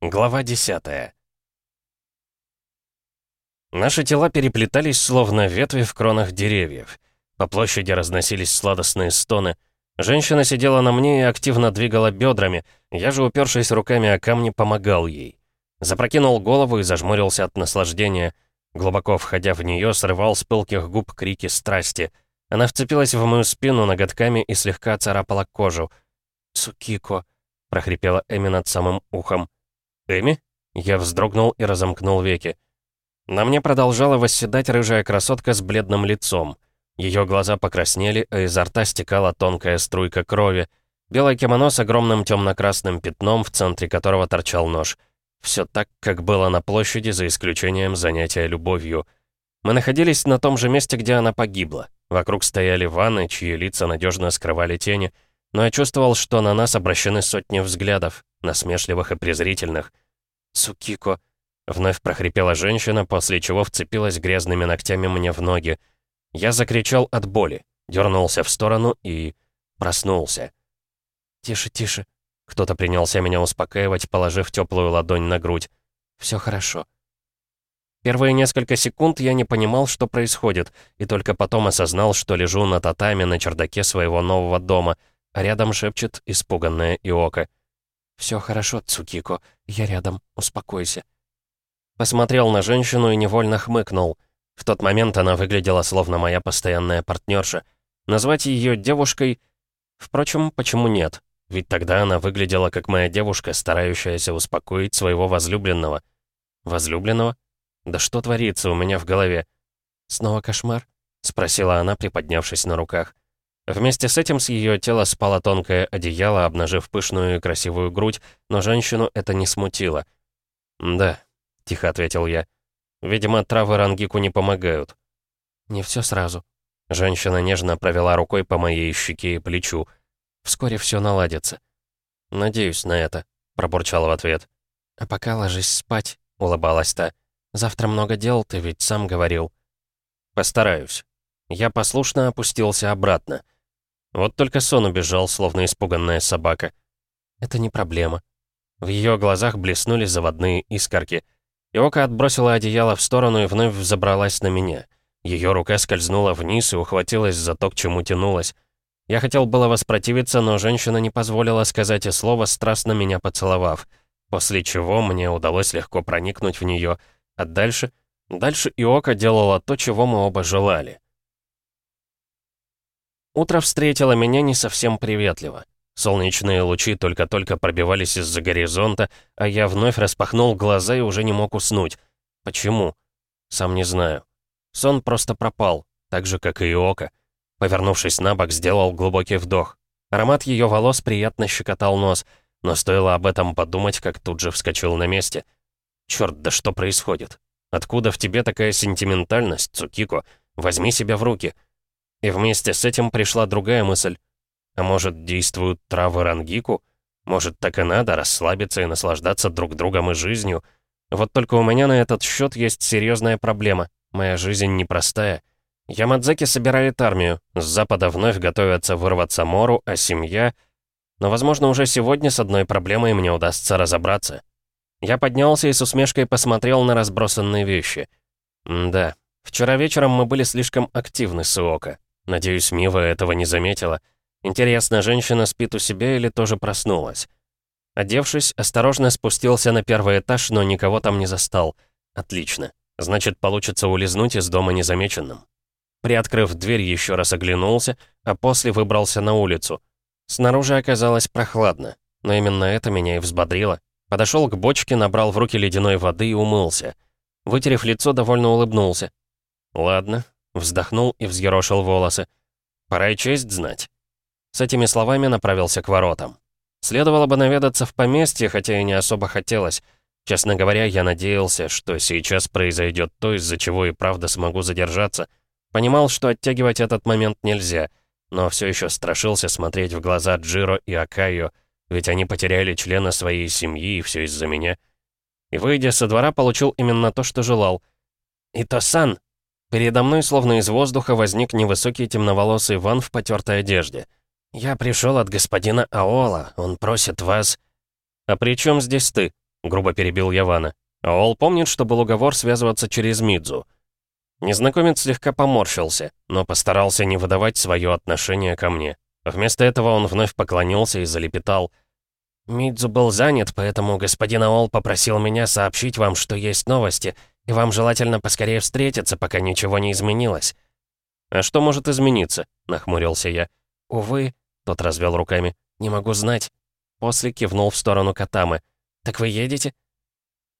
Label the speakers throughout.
Speaker 1: Глава 10 Наши тела переплетались, словно ветви в кронах деревьев. По площади разносились сладостные стоны. Женщина сидела на мне и активно двигала бедрами, я же, упершись руками о камни, помогал ей. Запрокинул голову и зажмурился от наслаждения. Глубоко входя в нее, срывал с пылких губ крики страсти. Она вцепилась в мою спину ноготками и слегка царапала кожу. «Цукико», — прохрипела Эми над самым ухом. «Эми?» Я вздрогнул и разомкнул веки. На мне продолжала восседать рыжая красотка с бледным лицом. Ее глаза покраснели, а изо рта стекала тонкая струйка крови. Белое кимоно с огромным темно-красным пятном, в центре которого торчал нож. Все так, как было на площади, за исключением занятия любовью. Мы находились на том же месте, где она погибла. Вокруг стояли ванны, чьи лица надежно скрывали тени, но я чувствовал, что на нас обращены сотни взглядов, насмешливых и презрительных. «Цукико», — вновь прохрипела женщина, после чего вцепилась грязными ногтями мне в ноги. Я закричал от боли, дернулся в сторону и... проснулся. «Тише, тише», — кто-то принялся меня успокаивать, положив теплую ладонь на грудь. «Все хорошо». Первые несколько секунд я не понимал, что происходит, и только потом осознал, что лежу на татами на чердаке своего нового дома, а рядом шепчет испуганная Иока. «Все хорошо, Цукико, я рядом, успокойся». Посмотрел на женщину и невольно хмыкнул. В тот момент она выглядела словно моя постоянная партнерша. Назвать ее девушкой... Впрочем, почему нет? Ведь тогда она выглядела как моя девушка, старающаяся успокоить своего возлюбленного. Возлюбленного? Да что творится у меня в голове? «Снова кошмар?» — спросила она, приподнявшись на руках. Вместе с этим с ее тела спало тонкое одеяло, обнажив пышную и красивую грудь, но женщину это не смутило. «Да», — тихо ответил я. «Видимо, травы рангику не помогают». «Не все сразу». Женщина нежно провела рукой по моей щеке и плечу. «Вскоре все наладится». «Надеюсь на это», — пробурчал в ответ. «А пока ложись спать», — улыбалась та. «Завтра много дел, ты ведь сам говорил». «Постараюсь». Я послушно опустился обратно. Вот только сон убежал, словно испуганная собака. Это не проблема. В ее глазах блеснули заводные искорки. Иока отбросила одеяло в сторону и вновь взобралась на меня. Ее рука скользнула вниз и ухватилась за то, к чему тянулась. Я хотел было воспротивиться, но женщина не позволила сказать и слова, страстно меня поцеловав. После чего мне удалось легко проникнуть в нее, а дальше... Дальше Иока делала то, чего мы оба желали. Утро встретило меня не совсем приветливо. Солнечные лучи только-только пробивались из-за горизонта, а я вновь распахнул глаза и уже не мог уснуть. Почему? Сам не знаю. Сон просто пропал, так же, как и око. Повернувшись на бок, сделал глубокий вдох. Аромат ее волос приятно щекотал нос, но стоило об этом подумать, как тут же вскочил на месте. Черт, да что происходит? Откуда в тебе такая сентиментальность, Цукико? Возьми себя в руки. И вместе с этим пришла другая мысль. А может, действуют травы рангику? Может, так и надо, расслабиться и наслаждаться друг другом и жизнью? Вот только у меня на этот счет есть серьезная проблема. Моя жизнь непростая. Ямадзаки собирает армию, с запада вновь готовятся вырваться Мору, а семья... Но, возможно, уже сегодня с одной проблемой мне удастся разобраться. Я поднялся и с усмешкой посмотрел на разбросанные вещи. М да, вчера вечером мы были слишком активны с Иока. Надеюсь, Мива этого не заметила. Интересно, женщина спит у себя или тоже проснулась? Одевшись, осторожно спустился на первый этаж, но никого там не застал. Отлично. Значит, получится улизнуть из дома незамеченным. Приоткрыв дверь, еще раз оглянулся, а после выбрался на улицу. Снаружи оказалось прохладно, но именно это меня и взбодрило. Подошел к бочке, набрал в руки ледяной воды и умылся. Вытерев лицо, довольно улыбнулся. Ладно, Вздохнул и взъерошил волосы. «Пора и честь знать». С этими словами направился к воротам. Следовало бы наведаться в поместье, хотя и не особо хотелось. Честно говоря, я надеялся, что сейчас произойдет то, из-за чего и правда смогу задержаться. Понимал, что оттягивать этот момент нельзя, но все еще страшился смотреть в глаза Джиро и Акайо, ведь они потеряли члена своей семьи, и все из-за меня. И выйдя со двора, получил именно то, что желал. «Ито-сан!» Передо мной, словно из воздуха, возник невысокий темноволосый Ван в потертой одежде. «Я пришел от господина Аола, он просит вас...» «А при чем здесь ты?» грубо перебил Явана. Ол помнит, что был уговор связываться через Мидзу. Незнакомец слегка поморщился, но постарался не выдавать свое отношение ко мне. Вместо этого он вновь поклонился и залепетал. «Мидзу был занят, поэтому господин Аол попросил меня сообщить вам, что есть новости, и вам желательно поскорее встретиться, пока ничего не изменилось». «А что может измениться?» — нахмурился я. «Увы», — тот развел руками, — «не могу знать». После кивнул в сторону Катамы. «Так вы едете?»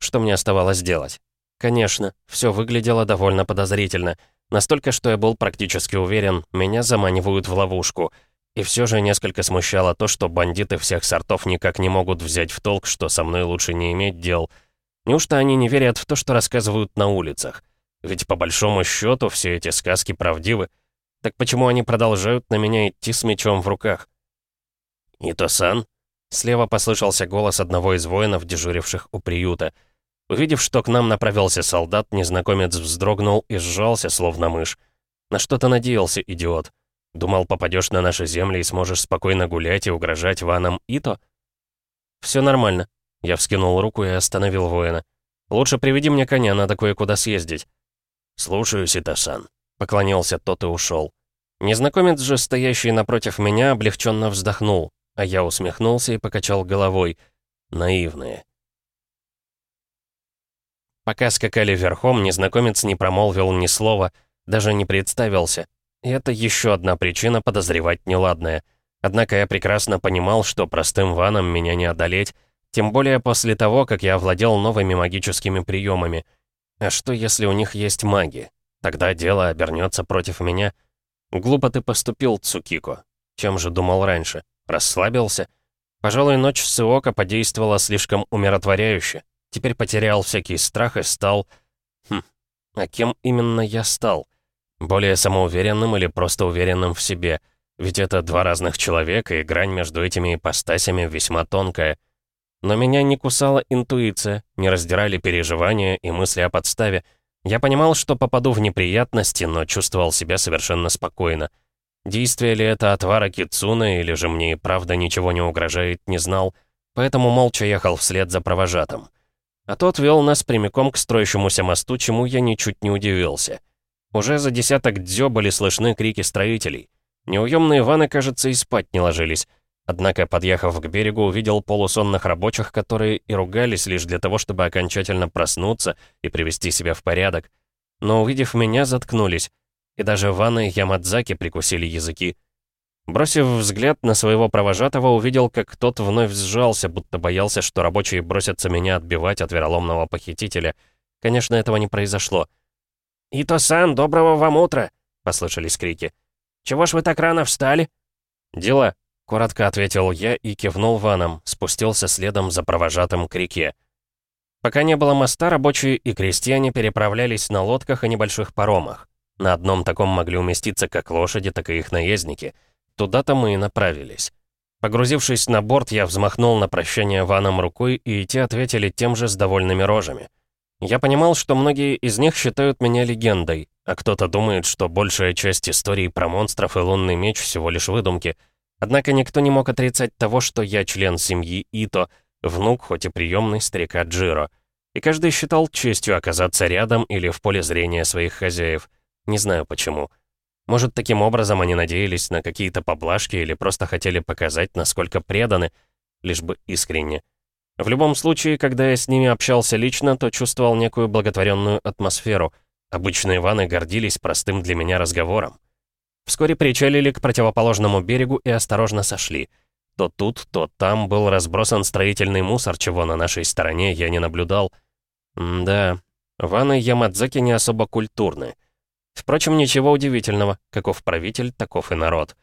Speaker 1: Что мне оставалось делать? Конечно, все выглядело довольно подозрительно. Настолько, что я был практически уверен, меня заманивают в ловушку — и все же несколько смущало то, что бандиты всех сортов никак не могут взять в толк, что со мной лучше не иметь дел. Неужто они не верят в то, что рассказывают на улицах? Ведь по большому счету все эти сказки правдивы. Так почему они продолжают на меня идти с мечом в руках? «Ито-сан?» Слева послышался голос одного из воинов, дежуривших у приюта. Увидев, что к нам направился солдат, незнакомец вздрогнул и сжался, словно мышь. На что-то надеялся, идиот. Думал, попадешь на наши земли и сможешь спокойно гулять и угрожать ванам Ито? Все нормально. Я вскинул руку и остановил воина. Лучше приведи мне коня, надо кое-куда съездить. Слушаюсь, Итасан. Поклонился тот и ушел. Незнакомец же, стоящий напротив меня, облегченно вздохнул, а я усмехнулся и покачал головой. Наивные. Пока скакали верхом, незнакомец не промолвил ни слова, даже не представился, и это еще одна причина подозревать неладное. Однако я прекрасно понимал, что простым ваном меня не одолеть, тем более после того, как я овладел новыми магическими приемами. А что, если у них есть маги? Тогда дело обернется против меня. Глупо ты поступил, Цукико. Чем же думал раньше? Расслабился? Пожалуй, ночь с Иока подействовала слишком умиротворяюще. Теперь потерял всякий страх и стал... Хм, а кем именно я стал? Более самоуверенным или просто уверенным в себе. Ведь это два разных человека, и грань между этими ипостасями весьма тонкая. Но меня не кусала интуиция, не раздирали переживания и мысли о подставе. Я понимал, что попаду в неприятности, но чувствовал себя совершенно спокойно. Действие ли это отвара Кицуна, или же мне и правда ничего не угрожает, не знал, поэтому молча ехал вслед за провожатым. А тот вел нас прямиком к строящемуся мосту, чему я ничуть не удивился. Уже за десяток дзё были слышны крики строителей. Неуемные ваны, кажется, и спать не ложились. Однако, подъехав к берегу, увидел полусонных рабочих, которые и ругались лишь для того, чтобы окончательно проснуться и привести себя в порядок. Но, увидев меня, заткнулись. И даже ваны и Ямадзаки прикусили языки. Бросив взгляд на своего провожатого, увидел, как тот вновь сжался, будто боялся, что рабочие бросятся меня отбивать от вероломного похитителя. Конечно, этого не произошло. «Ито-сан, доброго вам утра!» — послышались крики. «Чего ж вы так рано встали?» «Дела», — коротко ответил я и кивнул ваном, спустился следом за провожатым к реке. Пока не было моста, рабочие и крестьяне переправлялись на лодках и небольших паромах. На одном таком могли уместиться как лошади, так и их наездники. Туда-то мы и направились. Погрузившись на борт, я взмахнул на прощание ваном рукой, и те ответили тем же с довольными рожами. Я понимал, что многие из них считают меня легендой, а кто-то думает, что большая часть истории про монстров и лунный меч всего лишь выдумки. Однако никто не мог отрицать того, что я член семьи Ито, внук, хоть и приемный старика Джиро. И каждый считал честью оказаться рядом или в поле зрения своих хозяев. Не знаю почему. Может, таким образом они надеялись на какие-то поблажки или просто хотели показать, насколько преданы, лишь бы искренне. В любом случае, когда я с ними общался лично, то чувствовал некую благотворенную атмосферу. Обычные ваны гордились простым для меня разговором. Вскоре причалили к противоположному берегу и осторожно сошли. То тут, то там был разбросан строительный мусор, чего на нашей стороне я не наблюдал. М да, ваны Ямадзаки не особо культурны. Впрочем, ничего удивительного, каков правитель, таков и народ.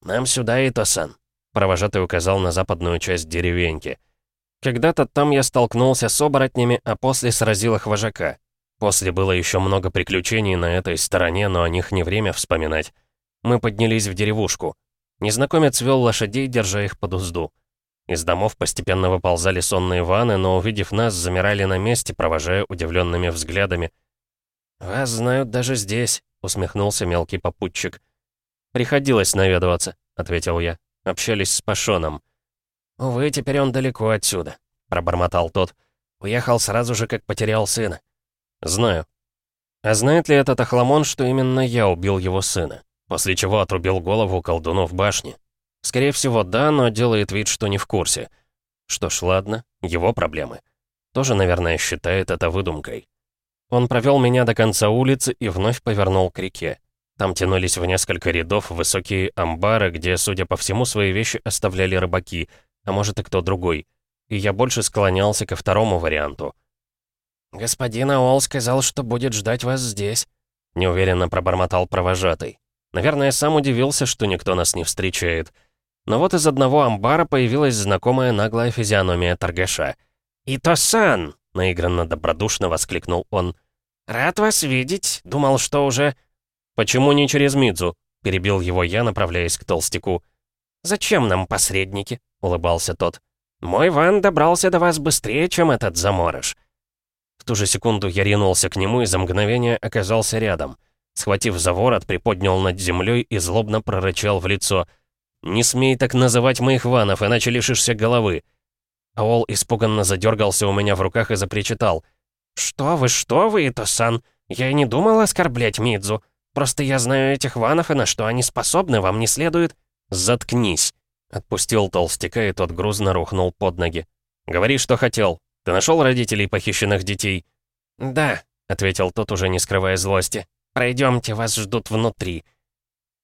Speaker 1: «Нам сюда, Ито-сан», — провожатый указал на западную часть деревеньки — когда-то там я столкнулся с оборотнями, а после сразил их вожака. После было еще много приключений на этой стороне, но о них не время вспоминать. Мы поднялись в деревушку. Незнакомец вел лошадей, держа их под узду. Из домов постепенно выползали сонные ваны, но, увидев нас, замирали на месте, провожая удивленными взглядами. «Вас знают даже здесь», — усмехнулся мелкий попутчик. «Приходилось наведываться», — ответил я. Общались с Пашоном. «Увы, теперь он далеко отсюда. — пробормотал тот. «Уехал сразу же, как потерял сына». «Знаю». «А знает ли этот охламон, что именно я убил его сына, после чего отрубил голову колдуну в башне?» «Скорее всего, да, но делает вид, что не в курсе». «Что ж, ладно, его проблемы». Тоже, наверное, считает это выдумкой. Он провел меня до конца улицы и вновь повернул к реке. Там тянулись в несколько рядов высокие амбары, где, судя по всему, свои вещи оставляли рыбаки, а может и кто другой. И я больше склонялся ко второму варианту. «Господин Аол сказал, что будет ждать вас здесь», — неуверенно пробормотал провожатый. Наверное, сам удивился, что никто нас не встречает. Но вот из одного амбара появилась знакомая наглая физиономия торгаша — «Ито-сан!» — наигранно добродушно воскликнул он. «Рад вас видеть. Думал, что уже...» «Почему не через Мидзу?» — перебил его я, направляясь к толстяку. «Зачем нам посредники?» — улыбался тот. «Мой Ван добрался до вас быстрее, чем этот заморож». В ту же секунду я ринулся к нему и за мгновение оказался рядом. Схватив за ворот, приподнял над землей и злобно прорычал в лицо. «Не смей так называть моих ванов, иначе лишишься головы!» Аол испуганно задергался у меня в руках и запричитал. «Что вы, что вы, Ито-сан? Я и не думал оскорблять Мидзу. Просто я знаю этих ванов, и на что они способны, вам не следует...» «Заткнись!» Отпустил толстяка, и тот грузно рухнул под ноги. «Говори, что хотел. Ты нашел родителей похищенных детей?»
Speaker 2: «Да», — ответил тот, уже не скрывая злости. «Пройдемте, вас ждут внутри».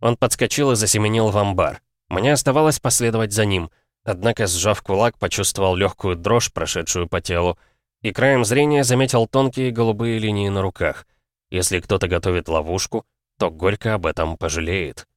Speaker 1: Он подскочил и засеменил в амбар. Мне оставалось последовать за ним. Однако, сжав кулак, почувствовал легкую дрожь, прошедшую по телу, и краем зрения заметил тонкие голубые линии на руках. Если кто-то готовит ловушку, то горько об этом пожалеет.